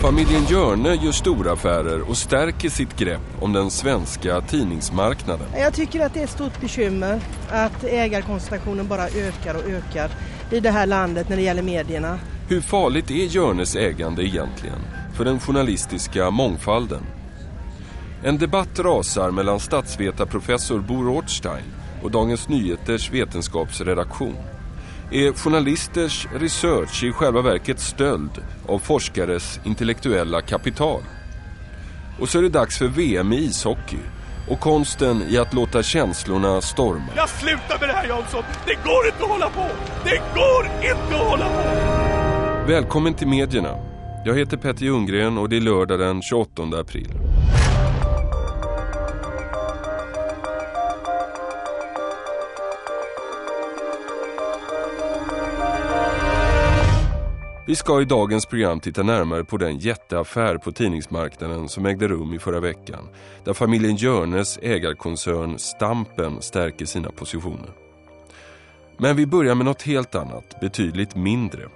Familjen Görne gör stora affärer och stärker sitt grepp om den svenska tidningsmarknaden. Jag tycker att det är ett stort bekymmer att ägarkoncentrationen bara ökar och ökar i det här landet när det gäller medierna. Hur farligt är Görnes ägande egentligen för den journalistiska mångfalden? En debatt rasar mellan statsvetarprofessor Bo Rothstein och Dagens Nyheters vetenskapsredaktion. Är journalisters research i själva verket stöld av forskares intellektuella kapital? Och så är det dags för VM i ishockey och konsten i att låta känslorna storma. Jag slutar med det här Jansson! Det går inte att hålla på! Det går inte att hålla på! Välkommen till medierna. Jag heter Petter Ljunggren och det är lördag den 28 april. Vi ska i dagens program titta närmare på den jätteaffär på tidningsmarknaden som ägde rum i förra veckan. Där familjen Jörnes ägarkoncern Stampen stärker sina positioner. Men vi börjar med något helt annat, betydligt mindre.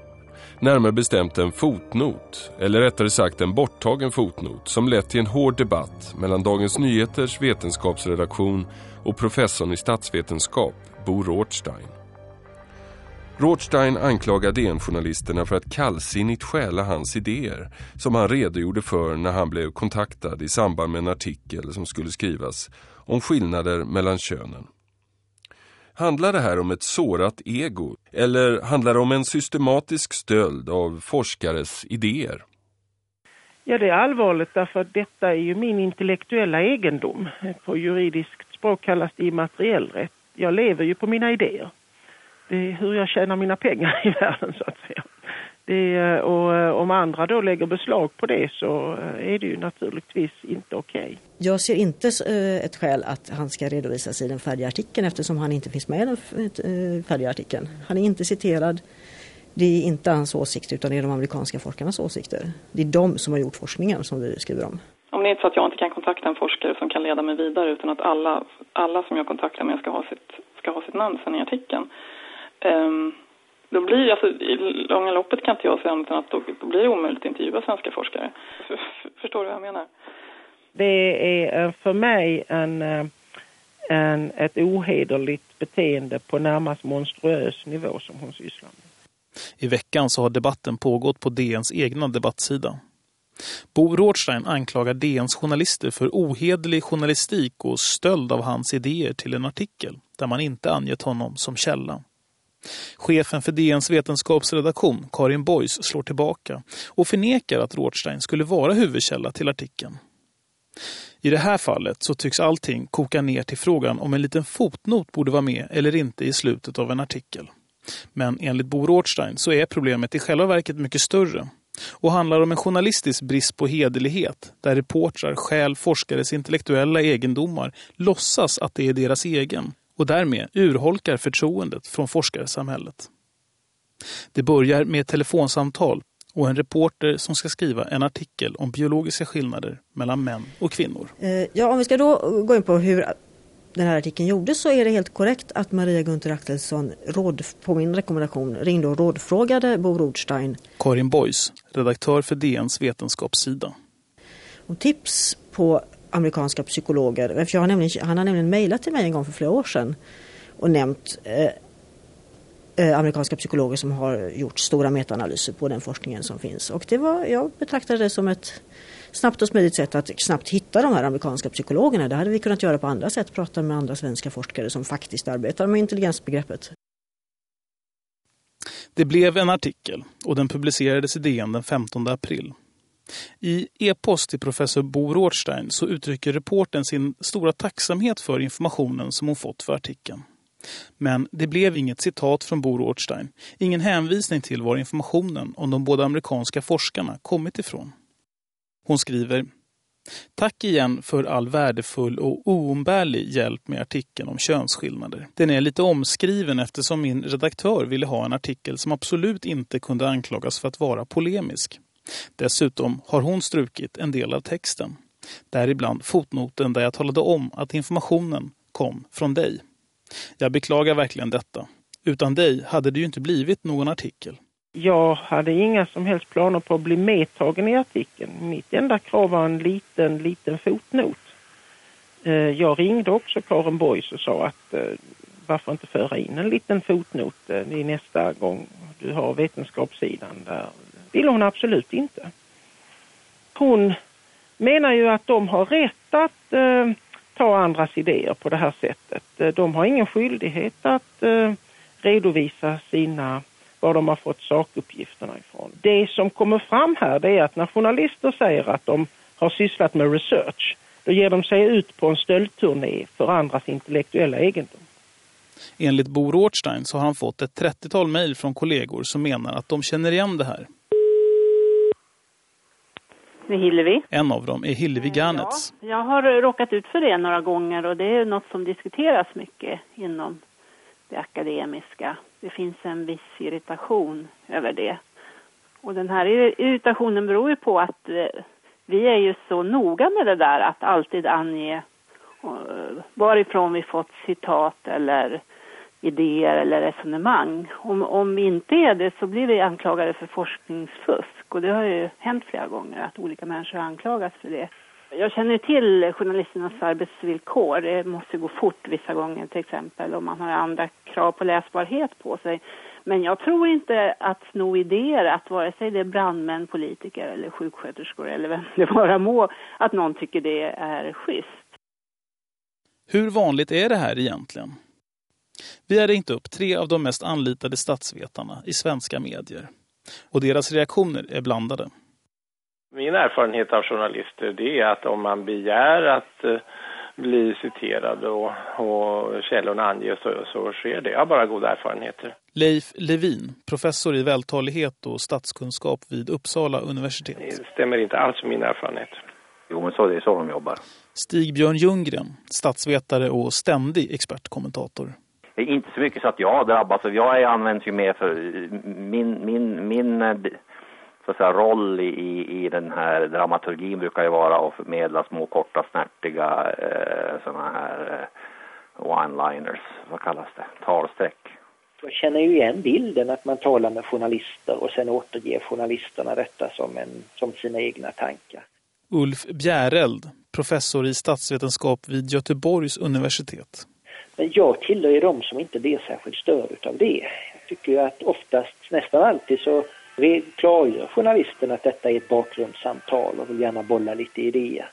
Närmare bestämt en fotnot, eller rättare sagt en borttagen fotnot som lett till en hård debatt mellan Dagens Nyheters vetenskapsredaktion och professorn i statsvetenskap, Bo Rothstein. Rothstein anklagar DN-journalisterna för att kallsinnigt stjäla hans idéer som han redogjorde för när han blev kontaktad i samband med en artikel som skulle skrivas om skillnader mellan könen. Handlar det här om ett sårat ego eller handlar det om en systematisk stöld av forskares idéer? Ja, det är allvarligt därför att detta är ju min intellektuella egendom. På juridiskt språk kallas det immateriell rätt. Jag lever ju på mina idéer det är hur jag tjänar mina pengar i världen så att säga. Det, och eh, om andra då lägger beslag på det så eh, är det ju naturligtvis inte okej. Okay. Jag ser inte eh, ett skäl att han ska redovisas i den färdiga artikeln eftersom han inte finns med i den färdiga artikeln. Han är inte citerad. Det är inte hans åsikt utan det är de amerikanska forskarnas åsikter. Det är de som har gjort forskningen som vi skriver om. Om det är så att jag inte kan kontakta en forskare som kan leda mig vidare utan att alla, alla som jag kontaktar med ska ha sitt, ska ha sitt namn sen i artikeln då blir alltså, i långa loppet kan inte jag säga annat än att då, då blir det omöjligt att intervjua svenska forskare. Förstår du vad jag menar? Det är för mig en, eh, en, ett ohederligt beteende på närmast monstruös nivå som hon sysslar med. I veckan så har debatten pågått på DNs egna debattsida. Bo Rothstein anklagar DNs journalister för ohederlig journalistik och stöld av hans idéer till en artikel där man inte angett honom som källa. Chefen för DNs vetenskapsredaktion, Karin Boys, slår tillbaka och förnekar att Rothstein skulle vara huvudkälla till artikeln. I det här fallet så tycks allting koka ner till frågan om en liten fotnot borde vara med eller inte i slutet av en artikel. Men enligt Bo Rothstein så är problemet i själva verket mycket större och handlar om en journalistisk brist på hederlighet där reportrar stjäl forskares intellektuella egendomar låtsas att det är deras egen och därmed urholkar förtroendet från forskarsamhället. Det börjar med ett telefonsamtal och en reporter som ska skriva en artikel om biologiska skillnader mellan män och kvinnor. Eh, ja, om vi ska då gå in på hur den här artikeln gjordes så är det helt korrekt att Maria Gunther Axelsson råd, på min rekommendation ringde och rådfrågade Bo Rothstein. Karin Boys, redaktör för DNs vetenskapssida. Och tips på amerikanska psykologer. För jag har nämligen, han har nämligen mejlat till mig en gång för flera år sedan och nämnt eh, eh, amerikanska psykologer som har gjort stora metaanalyser på den forskningen som finns. Och det var, jag betraktade det som ett snabbt och smidigt sätt att snabbt hitta de här amerikanska psykologerna. Det hade vi kunnat göra på andra sätt, prata med andra svenska forskare som faktiskt arbetar med intelligensbegreppet. Det blev en artikel och den publicerades i DN den 15 april. I e-post till professor Bo Rothstein så uttrycker reporten sin stora tacksamhet för informationen som hon fått för artikeln. Men det blev inget citat från Bo Rothstein, ingen hänvisning till var informationen om de båda amerikanska forskarna kommit ifrån. Hon skriver Tack igen för all värdefull och oumbärlig hjälp med artikeln om könsskillnader. Den är lite omskriven eftersom min redaktör ville ha en artikel som absolut inte kunde anklagas för att vara polemisk. Dessutom har hon strukit en del av texten. Däribland fotnoten där jag talade om att informationen kom från dig. Jag beklagar verkligen detta. Utan dig hade det ju inte blivit någon artikel. Jag hade inga som helst planer på att bli medtagen i artikeln. Mitt enda krav var en liten, liten fotnot. Eh, jag ringde också Karin Boys och sa att eh, varför inte föra in en liten fotnot eh, i nästa gång du har vetenskapssidan. Där ville hon absolut inte. Hon menar ju att de har rätt att eh, ta andras idéer på det här sättet. Eh, de har ingen skyldighet att eh, redovisa sina var de har fått sakuppgifterna ifrån. Det som kommer fram här det är att när journalister säger att de har sysslat med research då ger de sig ut på en stöldturné för andras intellektuella egendom. Enligt Bo Rothstein så har han fått ett 30-tal mejl från kollegor som menar att de känner igen det här. Med Hillevi. En av dem är Hillevi Garnets. Ja, jag har råkat ut för det några gånger och det är något som diskuteras mycket inom det akademiska. Det finns en viss irritation över det. Och den här irritationen beror ju på att eh, vi är ju så noga med det där att alltid ange eh, varifrån vi fått citat eller idéer eller resonemang. Om, om vi inte är det så blir vi anklagade för forskningsfusk och det har ju hänt flera gånger att olika människor anklagas för det. Jag känner till journalisternas arbetsvillkor. Det måste gå fort vissa gånger till exempel om man har andra krav på läsbarhet på sig. Men jag tror inte att sno idéer, att vare sig det är brandmän, politiker eller sjuksköterskor eller vem det vara må, att någon tycker det är schysst. Hur vanligt är det här egentligen? Vi har ringt upp tre av de mest anlitade statsvetarna i svenska medier. Och deras reaktioner är blandade. Min erfarenhet av journalister det är att om man begär att eh, bli citerad och, och källorna anges så, så sker det. Jag har bara goda erfarenheter. Leif Levin, professor i vältalighet och statskunskap vid Uppsala universitet. Det stämmer inte alls med min erfarenhet. Jo, men så det är så de jobbar. Stig-Björn Ljunggren, statsvetare och ständig expertkommentator. Det är inte så mycket så att jag drabbas. Jag används ju mer för min, min, min så att säga, roll i, i den här dramaturgin brukar ju vara att förmedla små korta snärtiga eh, sådana här eh, one-liners, vad kallas det, talsträck. Jag känner ju igen bilden att man talar med journalister och sen återger journalisterna detta som, en, som sina egna tankar. Ulf Bjäreld, professor i statsvetenskap vid Göteborgs universitet. Men jag tillhör ju de som inte blir särskilt störd av det. Jag tycker ju att oftast, nästan alltid så klargör journalisten att detta är ett bakgrundssamtal och vill gärna bolla lite idéer.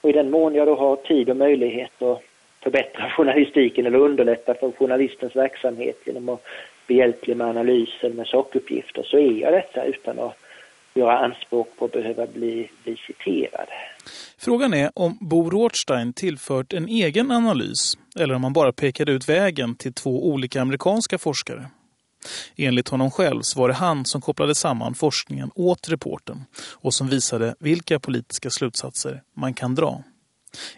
Och i den mån jag då har tid och möjlighet att förbättra journalistiken eller underlätta för journalistens verksamhet genom att behjälplig med analysen med sakuppgifter så är jag detta utan att göra anspråk på att behöva bli, bli citerad. Frågan är om Bo Rothstein tillfört en egen analys eller om han bara pekade ut vägen till två olika amerikanska forskare. Enligt honom själv så var det han som kopplade samman forskningen åt reporten och som visade vilka politiska slutsatser man kan dra.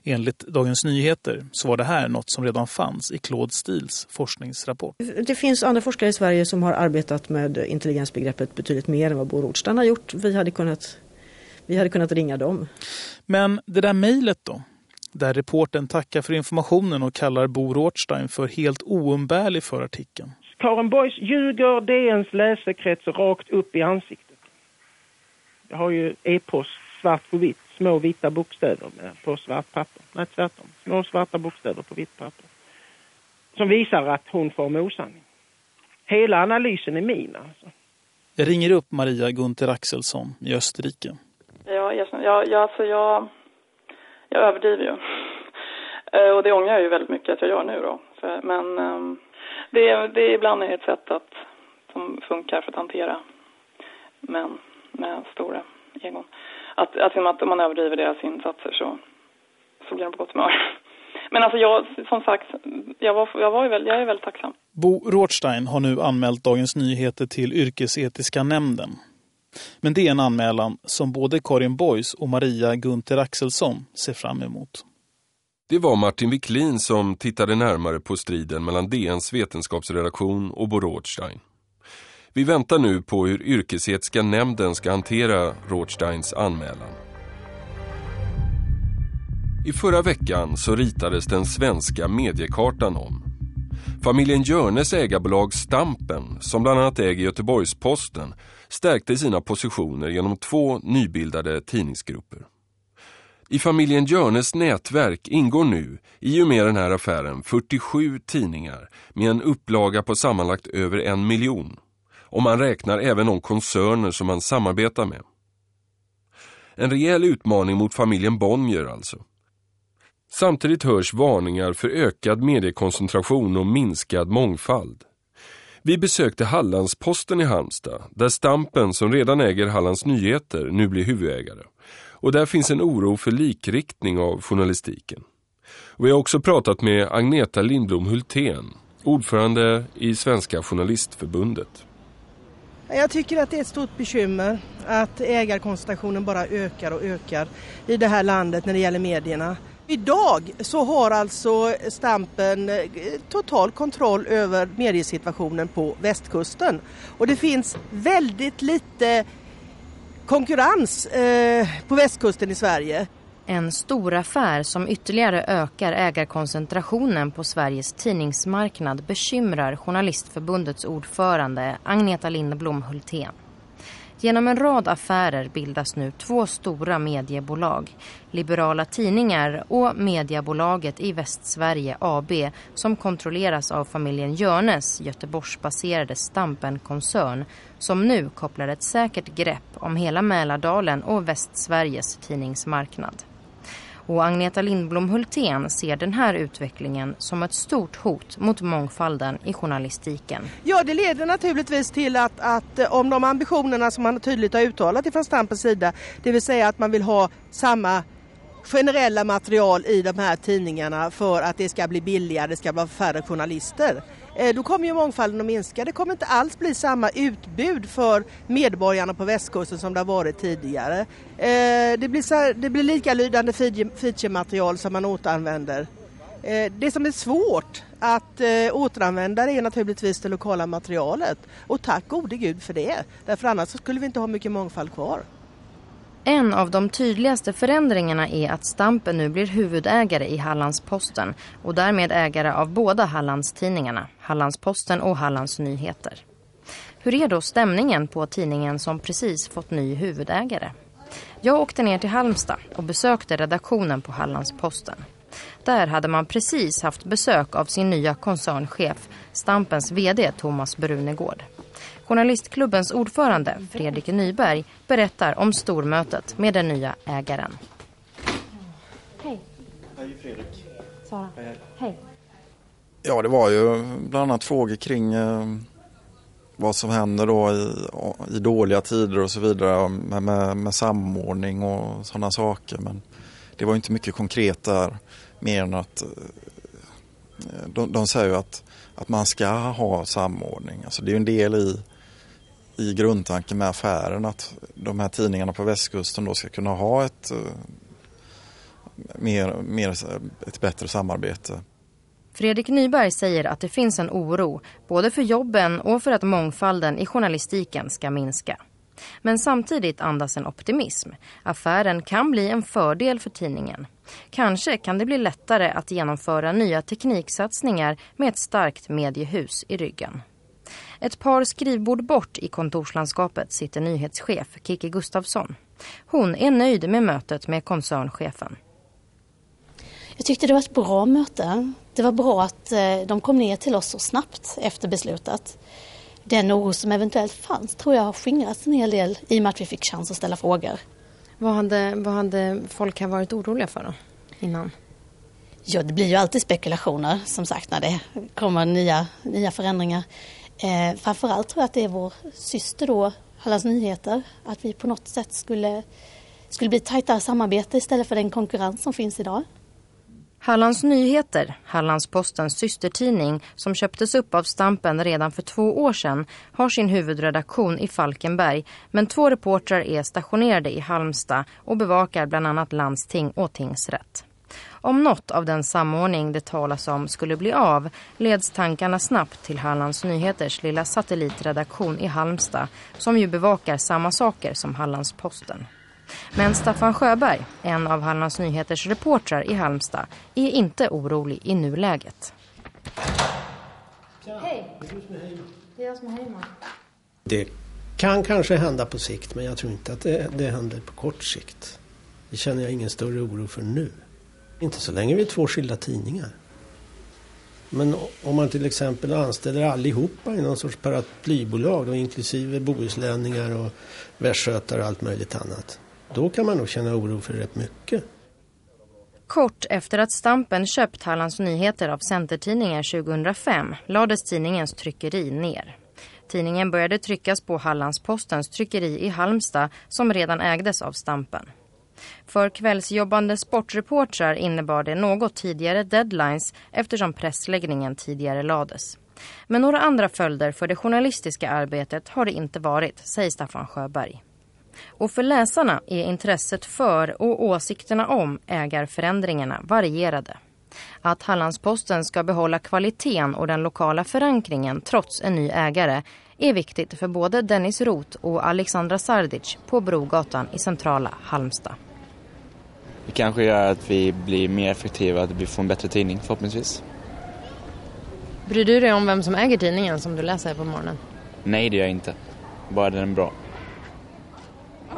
Enligt Dagens Nyheter så var det här något som redan fanns i Claude Stils forskningsrapport. Det finns andra forskare i Sverige som har arbetat med intelligensbegreppet betydligt mer än vad Bo Rothstein har gjort. Vi hade kunnat, vi hade kunnat ringa dem. Men det där mejlet då? Där reporten tackar för informationen och kallar Bo Rothstein för helt oumbärlig för artikeln. Karin Boys ljuger DNs läsekrets rakt upp i ansiktet. Jag har ju e-post svart på vitt, små vita bokstäver på svart papper. Nej, tvärtom. Små svarta bokstäver på vitt papper. Som visar att hon får med osanning. Hela analysen är min alltså. Jag ringer upp Maria Gunther Axelsson i Österrike. Ja, jag, jag, alltså jag, jag överdriver ju. Eh, och det ångrar jag ju väldigt mycket att jag gör nu då. För, men ehm, det, det är ibland ett sätt att, som funkar för att hantera män med stora egon. Att, att, att om man överdriver deras insatser så, så blir de på gott humör. Men alltså jag, som sagt, jag, var, jag, var väl, jag är väldigt tacksam. Bo Rothstein har nu anmält Dagens Nyheter till yrkesetiska nämnden. Men det är en anmälan som både Karin Boys och Maria Gunther Axelsson ser fram emot. Det var Martin Wiklin som tittade närmare på striden mellan DNs vetenskapsredaktion och Bo Rothstein. Vi väntar nu på hur yrkesetiska nämnden ska hantera Rothsteins anmälan. I förra veckan så ritades den svenska mediekartan om. Familjen Jörnes ägarbolag Stampen, som bland annat äger Göteborgs-Posten, stärkte sina positioner genom två nybildade tidningsgrupper. I familjen Jörnes nätverk ingår nu, i och med den här affären, 47 tidningar med en upplaga på sammanlagt över en miljon. Och man räknar även de koncerner som man samarbetar med. En rejäl utmaning mot familjen Bonnier alltså. Samtidigt hörs varningar för ökad mediekoncentration och minskad mångfald. Vi besökte Hallandsposten i Halmstad, där Stampen som redan äger Hallands Nyheter nu blir huvudägare. Och där finns en oro för likriktning av journalistiken. Och vi har också pratat med Agneta Lindblom Hultén, ordförande i Svenska Journalistförbundet. Jag tycker att det är ett stort bekymmer att ägarkoncentrationen bara ökar och ökar i det här landet när det gäller medierna. Idag så har alltså Stampen eh, total kontroll över mediesituationen på västkusten. Och det finns väldigt lite konkurrens eh, på västkusten i Sverige. En stor affär som ytterligare ökar ägarkoncentrationen på Sveriges tidningsmarknad bekymrar Journalistförbundets ordförande Agneta Lindblom Hultén. Genom en rad affärer bildas nu två stora mediebolag. Liberala tidningar och mediebolaget i Västsverige AB som kontrolleras av familjen Jörnes, Göteborgsbaserade Stampen-koncern som nu kopplar ett säkert grepp om hela Mälardalen och Västsveriges tidningsmarknad. Och Agneta Lindblom Hultén ser den här utvecklingen som ett stort hot mot mångfalden i journalistiken. Ja, det leder naturligtvis till att, att eh, om de ambitionerna som man tydligt har uttalat ifrån Stampens sida, det vill säga att man vill ha samma generella material i de här tidningarna för att det ska bli billigare, det ska vara färre journalister. Eh, då kommer ju mångfalden att minska. Det kommer inte alls bli samma utbud för medborgarna på västkusten som det har varit tidigare. Eh, det blir, så det blir likalydande feature-material som man återanvänder. Eh, det som är svårt att återanvända är naturligtvis det lokala materialet. Och tack gode gud för det. Därför annars skulle vi inte ha mycket mångfald kvar. En av de tydligaste förändringarna är att Stampen nu blir huvudägare i Hallandsposten och därmed ägare av båda Hallandstidningarna, Hallandsposten och Hallands Nyheter. Hur är då stämningen på tidningen som precis fått ny huvudägare? Jag åkte ner till Halmstad och besökte redaktionen på Hallandsposten. Där hade man precis haft besök av sin nya koncernchef, Stampens vd Thomas Brunegård. Journalistklubbens ordförande Fredrik Nyberg berättar om stormötet med den nya ägaren. Hej. Hej Fredrik. Sara. Hej. Hej. Ja, det var ju bland annat frågor kring eh, vad som händer då i, i, dåliga tider och så vidare med, med, med samordning och sådana saker. Men det var inte mycket konkret där mer än att eh, de, de säger att, att man ska ha samordning. Alltså det är en del i i grundtanken med affären att de här tidningarna på västkusten då ska kunna ha ett, eh, mer, mer, ett bättre samarbete. Fredrik Nyberg säger att det finns en oro både för jobben och för att mångfalden i journalistiken ska minska. Men samtidigt andas en optimism. Affären kan bli en fördel för tidningen. Kanske kan det bli lättare att genomföra nya tekniksatsningar med ett starkt mediehus i ryggen. Ett par skrivbord bort i kontorslandskapet sitter nyhetschef Kiki Gustafsson. Hon är nöjd med mötet med koncernchefen. Jag tyckte det var ett bra möte. Det var bra att eh, de kom ner till oss så snabbt efter beslutet. Den oro som eventuellt fanns tror jag har skingrats en hel del i och med att vi fick chans att ställa frågor. Vad hade, vad hade folk här varit oroliga för då, innan? Ja, det blir ju alltid spekulationer som sagt när det kommer nya, nya förändringar. Eh, framförallt tror jag att det är vår syster då, Hallands Nyheter, att vi på något sätt skulle, skulle bli tajtare samarbete istället för den konkurrens som finns idag. Hallands Nyheter, Hallandspostens systertidning som köptes upp av Stampen redan för två år sedan, har sin huvudredaktion i Falkenberg men två reportrar är stationerade i Halmstad och bevakar bland annat landsting och tingsrätt. Om något av den samordning det talas om skulle bli av leds tankarna snabbt till Hallands Nyheters lilla satellitredaktion i Halmstad som ju bevakar samma saker som Hallandsposten. Men Staffan Sjöberg, en av Hallands Nyheters reportrar i Halmstad, är inte orolig i nuläget. Hej! Det är jag som är Heyman. Det kan kanske hända på sikt men jag tror inte att det, det händer på kort sikt. Det känner jag ingen större oro för nu. Inte så länge vi är två skilda tidningar. Men om man till exempel anställer allihopa i någon sorts paraplybolag då, inklusive bohuslänningar och västgötar och allt möjligt annat. Då kan man nog känna oro för rätt mycket. Kort efter att Stampen köpt Hallands Nyheter av Centertidningen 2005 lades tidningens tryckeri ner. Tidningen började tryckas på Hallandspostens tryckeri i Halmstad som redan ägdes av Stampen. För kvällsjobbande sportreportrar innebar det något tidigare deadlines eftersom pressläggningen tidigare lades. Men några andra följder för det journalistiska arbetet har det inte varit, säger Staffan Sjöberg. Och för läsarna är intresset för och åsikterna om ägarförändringarna varierade. Att Hallandsposten ska behålla kvaliteten och den lokala förankringen trots en ny ägare är viktigt för både Dennis Roth och Alexandra Sardic på Brogatan i centrala Halmstad. Det kanske gör att vi blir mer effektiva, att vi får en bättre tidning förhoppningsvis. Bryr du dig om vem som äger tidningen som du läser på morgonen? Nej, det gör jag inte. Bara den är bra.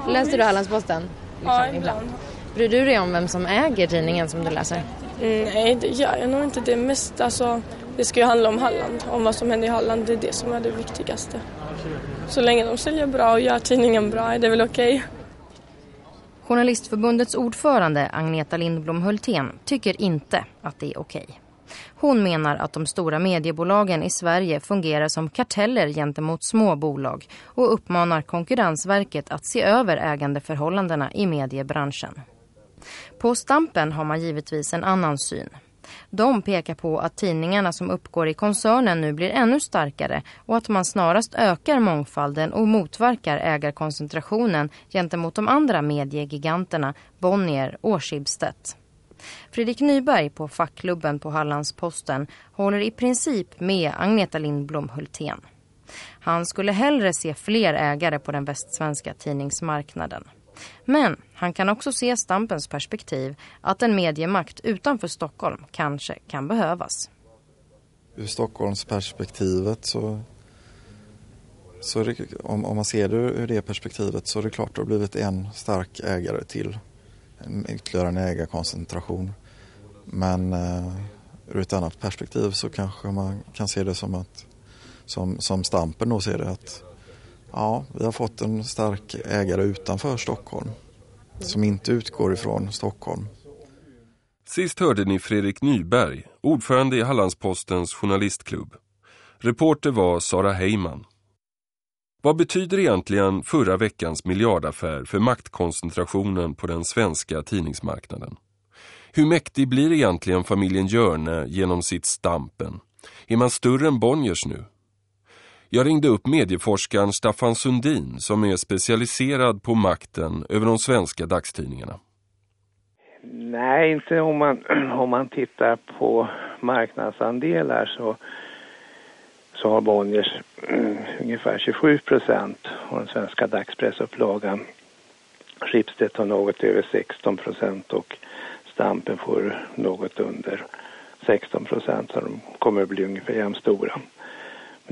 Läser du Hallandsposten? Ja, ibland. Bryr du dig om vem som äger tidningen som du läser? Mm, nej, det gör jag nog inte. Det mest, alltså, det ska ju handla om Halland, om vad som händer i Halland. Det är det som är det viktigaste. Så länge de säljer bra och gör tidningen bra är det väl okej. Okay. Journalistförbundets ordförande Agneta Lindblom Hultén tycker inte att det är okej. Okay. Hon menar att de stora mediebolagen i Sverige fungerar som karteller gentemot små bolag och uppmanar Konkurrensverket att se över ägandeförhållandena i mediebranschen. På Stampen har man givetvis en annan syn. De pekar på att tidningarna som uppgår i koncernen nu blir ännu starkare och att man snarast ökar mångfalden och motverkar ägarkoncentrationen gentemot de andra mediegiganterna Bonnier och Schibsted. Fredrik Nyberg på fackklubben på Hallandsposten håller i princip med Agneta Lindblom Hultén. Han skulle hellre se fler ägare på den västsvenska tidningsmarknaden. Men han kan också se Stampens perspektiv att en mediemakt utanför Stockholm kanske kan behövas. Ur Stockholmsperspektivet så, så det, om, om, man ser det ur det perspektivet så är det klart att det har blivit en stark ägare till. En, ytterligare en ägarkoncentration. Men eh, ur ett annat perspektiv så kanske man kan se det som att som, som Stampen då ser det att Ja, vi har fått en stark ägare utanför Stockholm som inte utgår ifrån Stockholm. Sist hörde ni Fredrik Nyberg, ordförande i Hallandspostens journalistklubb. Reporter var Sara Heyman. Vad betyder egentligen förra veckans miljardaffär för maktkoncentrationen på den svenska tidningsmarknaden? Hur mäktig blir egentligen familjen Görne genom sitt Stampen? Är man större än Bonniers nu? Jag ringde upp medieforskaren Staffan Sundin som är specialiserad på makten över de svenska dagstidningarna. Nej, inte om man, om man tittar på marknadsandelar så, så har Bonniers ungefär 27 procent av den svenska dagspressupplagan. Schibsted har något över 16 procent och Stampen får något under 16 procent så de kommer att bli ungefär jämnstora.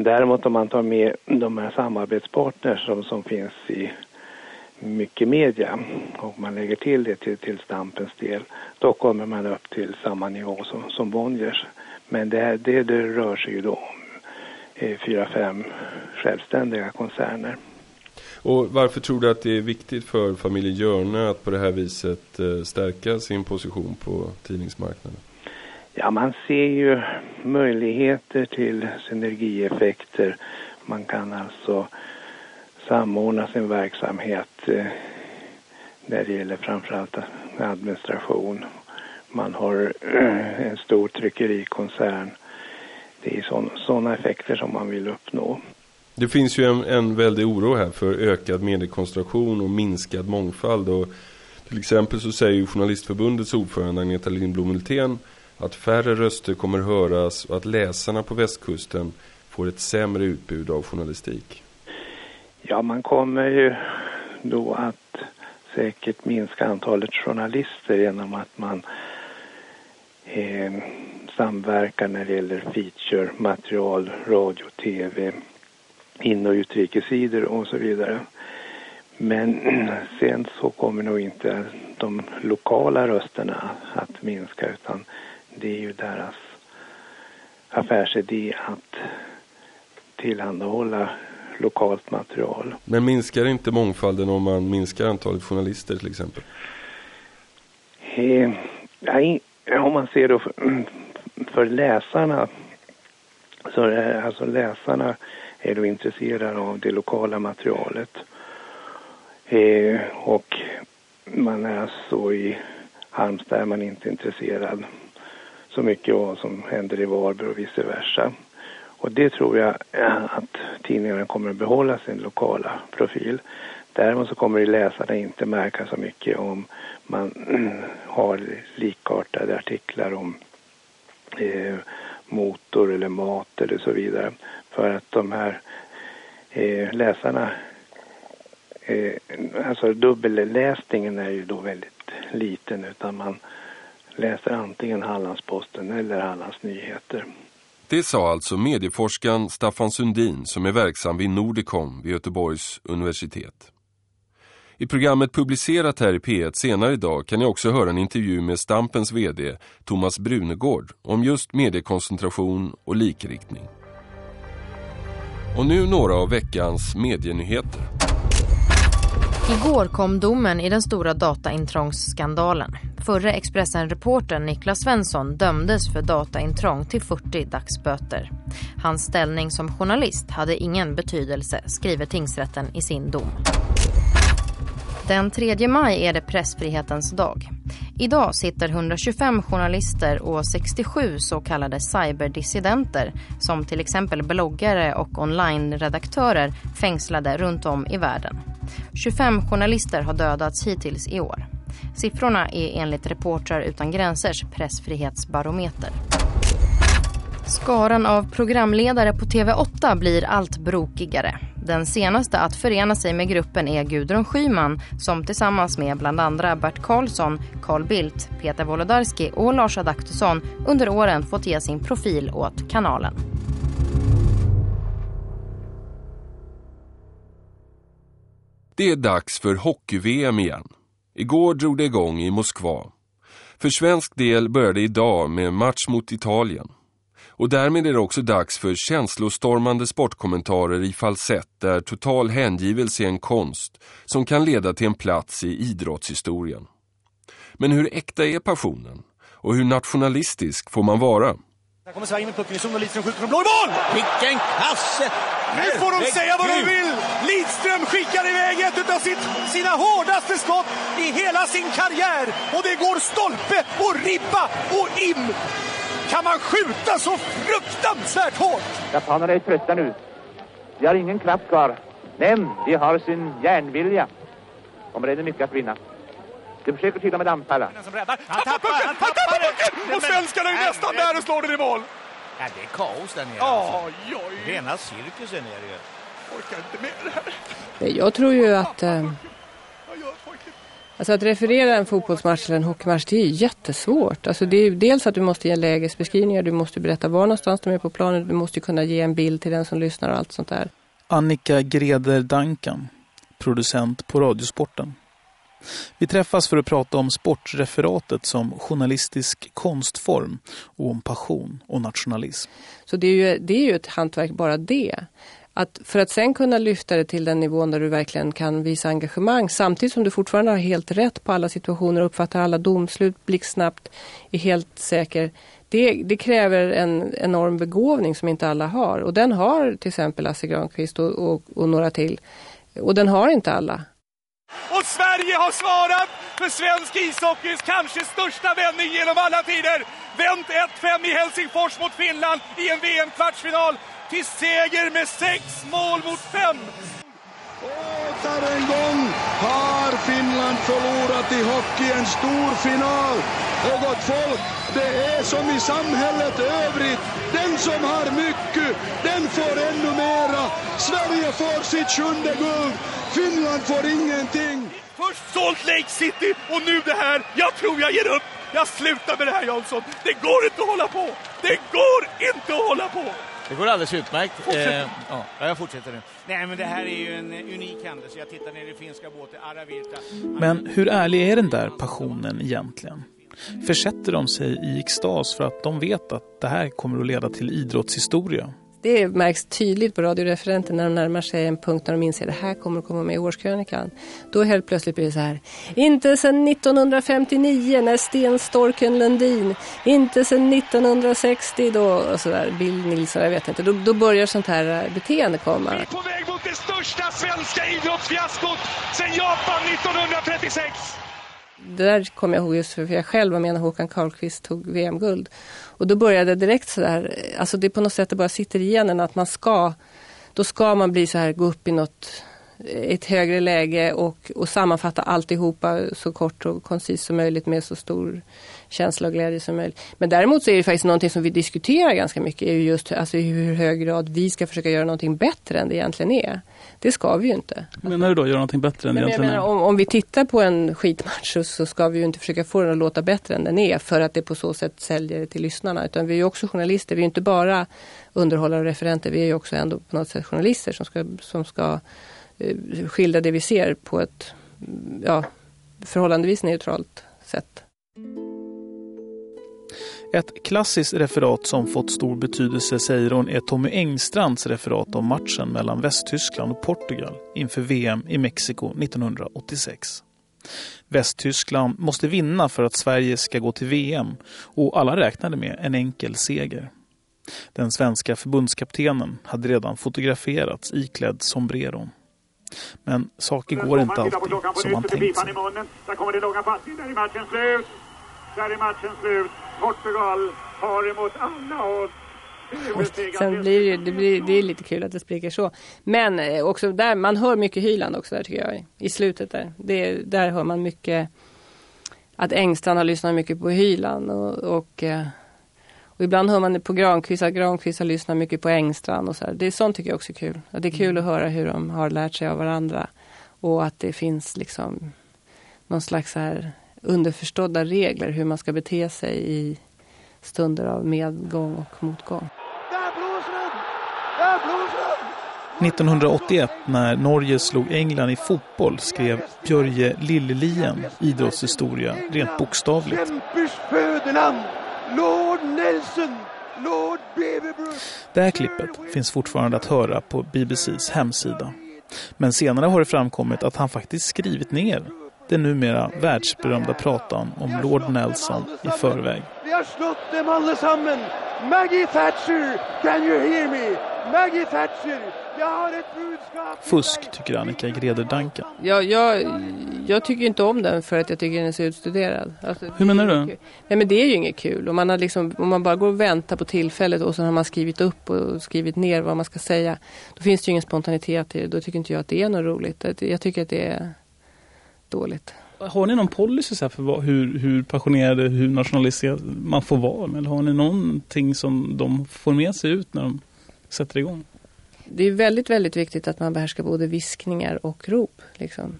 Däremot om man tar med de här samarbetspartners som, som finns i mycket media och man lägger till det till, till Stampens del, då kommer man upp till samma nivå som, som Bonniers. Men det, det, det rör sig ju då om eh, fyra, fem självständiga koncerner. Och varför tror du att det är viktigt för familjen Jörne att på det här viset eh, stärka sin position på tidningsmarknaden? Ja, man ser ju möjligheter till synergieffekter. Man kan alltså samordna sin verksamhet eh, när det gäller framförallt administration. Man har eh, en stor tryckerikoncern. Det är sådana effekter som man vill uppnå. Det finns ju en, en väldig oro här för ökad mediekoncentration och minskad mångfald. Och till exempel så säger Journalistförbundets ordförande Agneta Lindblom Hultén att färre röster kommer höras och att läsarna på västkusten får ett sämre utbud av journalistik? Ja, man kommer ju då att säkert minska antalet journalister genom att man eh, samverkar när det gäller feature, material, radio, tv, in- och utrikessidor och så vidare. Men sen så kommer nog inte de lokala rösterna att minska utan det är ju deras affärsidé att tillhandahålla lokalt material. Men minskar inte mångfalden om man minskar antalet journalister till exempel? Eh, nej, om man ser då för, för läsarna så är alltså läsarna är då intresserade av det lokala materialet. Eh, och man är alltså i Halmstad är man inte intresserad så mycket om vad som händer i Varberg och vice versa. Och det tror jag eh, att tidningarna kommer att behålla sin lokala profil. Däremot så kommer läsarna inte märka så mycket om man har likartade artiklar om eh, motor eller mat eller så vidare. För att de här eh, läsarna, eh, alltså dubbelläsningen är ju då väldigt liten utan man läser antingen Hallandsposten eller Hallands Nyheter. Det sa alltså medieforskaren Staffan Sundin som är verksam vid Nordicom vid Göteborgs universitet. I programmet publicerat här i P1 senare idag kan jag också höra en intervju med Stampens vd Thomas Brunegård om just mediekoncentration och likriktning. Och nu några av veckans medienyheter. Igår kom domen i den stora dataintrångsskandalen. Förre Expressen-reportern Niklas Svensson dömdes för dataintrång till 40 dagsböter. Hans ställning som journalist hade ingen betydelse, skriver tingsrätten i sin dom. Den 3 maj är det pressfrihetens dag. Idag sitter 125 journalister och 67 så kallade cyberdissidenter som till exempel bloggare och online-redaktörer fängslade runt om i världen. 25 journalister har dödats hittills i år. Siffrorna är enligt Reportrar utan gränsers pressfrihetsbarometer. Skaran av programledare på TV8 blir allt brokigare. Den senaste att förena sig med gruppen är Gudrun Schyman som tillsammans med bland andra Bert Karlsson, Carl Bildt, Peter Wolodarski och Lars Adaktusson under åren fått ge sin profil åt kanalen. Det är dags för hockey-VM igen. Igår drog det igång i Moskva. För svensk del började idag med match mot Italien. Och därmed är det också dags för känslostormande sportkommentarer i falsett där total hängivelse är en konst som kan leda till en plats i idrottshistorien. Men hur äkta är passionen? Och hur nationalistisk får man vara? Här kommer Sverige med pucken i zon och Lidström skjuter från blå mål! Vilken kasse! Nu får de säga vad de vill! Lidström skickar iväg ett av sitt, sina hårdaste skott i hela sin karriär. Och det går stolpe och ribba och in! Kan man skjuta så fruktansvärt hårt? Japanerna är trötta nu. De har ingen kraft kvar. Men de har sin järnvilja. De är mycket att vinna. De försöker till och med anfalla. Han tappar pucken! Han tappar pucken! Och svenskarna är nästan där och slår den i mål. Ja, det är kaos där nere. Ja, alltså. oj. Rena cirkusen är det ju. Orkar inte med det här. Jag tror ju att... Eh, alltså att referera en fotbollsmatch eller en hockeymatch, det är jättesvårt. Alltså det är dels att du måste ge lägesbeskrivningar, du måste berätta var någonstans de är på planen, du måste kunna ge en bild till den som lyssnar och allt sånt där. Annika Greder Dankan, producent på Radiosporten. Vi träffas för att prata om sportreferatet som journalistisk konstform och om passion och nationalism. Så det är ju, det är ju ett hantverk bara det. Att för att sen kunna lyfta det till den nivån där du verkligen kan visa engagemang samtidigt som du fortfarande har helt rätt på alla situationer, och uppfattar alla domslut blixtsnabbt, är helt säker. Det, det, kräver en enorm begåvning som inte alla har. Och den har till exempel Lasse Granqvist och, och, och några till. Och den har inte alla. Sverige har svarat för svensk ishockeys kanske största vändning genom alla tider. Vänt 1-5 i Helsingfors mot Finland i en VM-kvartsfinal till seger med sex mål mot fem. Åter en gång har Finland förlorat i hockey en stor final. Och gott folk, det är som i samhället övrigt. Den som har mycket, den får ännu mera. Sverige får sitt sjunde guld. Finland får ingenting. Först Salt Lake City och nu det här. Jag tror jag ger upp. Jag slutar med det här Jansson. Det går inte att hålla på. Det går inte att hålla på! Det går alldeles utmärkt. Fortsätt. Eh, ja, jag fortsätter nu. Nej, men det här är ju en unik händelse. Jag tittar ner i finska båten Aravirta. Men hur ärlig är den där passionen egentligen? Försätter de sig i extas för att de vet att det här kommer att leda till idrottshistoria? Det märks tydligt på radioreferenten när de närmar sig en punkt när de inser att det här kommer att komma med i årskrönikan. Då helt plötsligt blir det så här. Inte sedan 1959 när Sten Storken Lundin. Inte sedan 1960 då. Och så där, Bill Nilsson, jag vet inte. Då, då börjar sånt här eh, beteende komma. På väg mot det största svenska idrottsfiaskot sedan Japan 1936! Det där kommer jag ihåg just för jag själv var med när Håkan Karlqvist tog VM-guld. Och då började det direkt så där, alltså det är på något sätt det bara sitter i genen att man ska, då ska man bli så här, gå upp i något, eh, ett högre läge och, och sammanfatta alltihopa så kort och koncist som möjligt med så stor känsla och glädje som möjligt. Men däremot så är det faktiskt någonting som vi diskuterar ganska mycket, är ju just alltså i hur hög grad vi ska försöka göra någonting bättre än det egentligen är. Det ska vi ju inte. Menar du då göra någonting bättre än det egentligen menar, är? om, om vi tittar på en skitmatch så, så ska vi ju inte försöka få den att låta bättre än den är för att det på så sätt säljer till lyssnarna. Utan vi är ju också journalister, vi är ju inte bara underhållare och referenter, vi är ju också ändå på något sätt journalister som ska, som ska eh, skildra det vi ser på ett mm, ja, förhållandevis neutralt sätt. Ett klassiskt referat som fått stor betydelse säger hon är Tommy Engstrands referat om matchen mellan Västtyskland och Portugal inför VM i Mexiko 1986. Västtyskland måste vinna för att Sverige ska gå till VM och alla räknade med en enkel seger. Den svenska förbundskaptenen hade redan fotograferats iklädd sombreron. Men saker går inte alltid som man tänkt sig. Där kommer det långa passning. Där är matchen slut. Där är matchen slut. Portugal har emot alla odds Sen blir det, det, blir, det är lite kul att det spricker så. Men eh, också där, man hör mycket Hyland också där tycker jag. I slutet där. Det, där hör man mycket att Engstrand har lyssnat mycket på Hyland. Och, och, eh, och ibland hör man det på Granqvist, att Granqvist har lyssnat mycket på Engstrand. Och så här. Det är sånt tycker jag också är kul. Att det är kul att höra hur de har lärt sig av varandra. Och att det finns liksom någon slags så här underförstådda regler hur man ska bete sig i stunder av medgång och motgång. 1981 när Norge slog England i fotboll skrev Björje Lillelien idrottshistoria rent bokstavligt. Lord Nelson! Lord Det här klippet finns fortfarande att höra på BBCs hemsida. Men senare har det framkommit att han faktiskt skrivit ner den numera världsberömda pratan om Lord Nelson i förväg. Vi har slått dem allesammans! Maggie Thatcher! Can you hear me? Maggie Thatcher! Jag har ett budskap! Fusk tycker Annika Greder Duncan. Jag, jag, tycker inte om den för att jag tycker den är så utstuderad. Alltså, Hur menar du? Nej men det är ju inget kul. Om man, har liksom, om man bara går och väntar på tillfället och så har man skrivit upp och skrivit ner vad man ska säga. Då finns det ju ingen spontanitet i det. Då tycker inte jag att det är något roligt. Jag tycker att det är dåligt. Har ni någon policy så för hur, hur passionerade, hur nationaliserad man får vara? Eller har ni någonting som de får med sig ut när de sätter igång? Det är väldigt, väldigt viktigt att man behärskar både viskningar och rop. Liksom.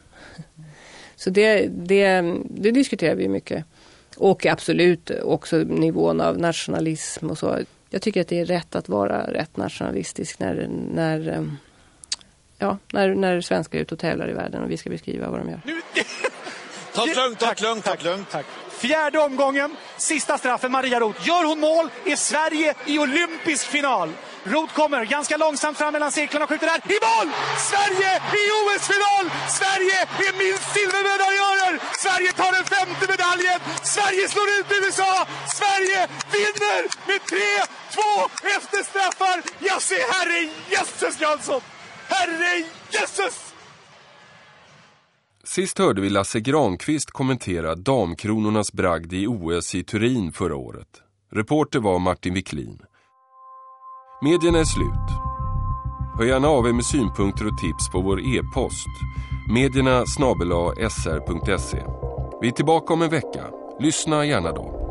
Så det, det, det diskuterar vi mycket. Och absolut också nivån av nationalism och så. Jag tycker att det är rätt att vara rätt nationalistisk när, när, ja, när, när svenskar är ute och tävlar i världen och vi ska beskriva vad de gör. Ta det lugnt, ta det lugnt, ta lugnt. Tack. Fjärde omgången, sista straffen Maria Roth. Gör hon mål är Sverige i olympisk final. Roth kommer ganska långsamt fram mellan cirklarna och skjuter där. I mål! Sverige i OS-final! Sverige är minst silvermedaljörer! Sverige tar den femte medaljen! Sverige slår ut USA! Sverige vinner med 3-2 efter straffar! Jag ser herre jösses Jansson! Herre jösses! Sist hörde vi Lasse Granqvist kommentera damkronornas bragd i OS i Turin förra året. Reporter var Martin Wiklin. Medierna är slut. Hör gärna av er med synpunkter och tips på vår e-post. Medierna sr.se. Vi är tillbaka om en vecka. Lyssna gärna då.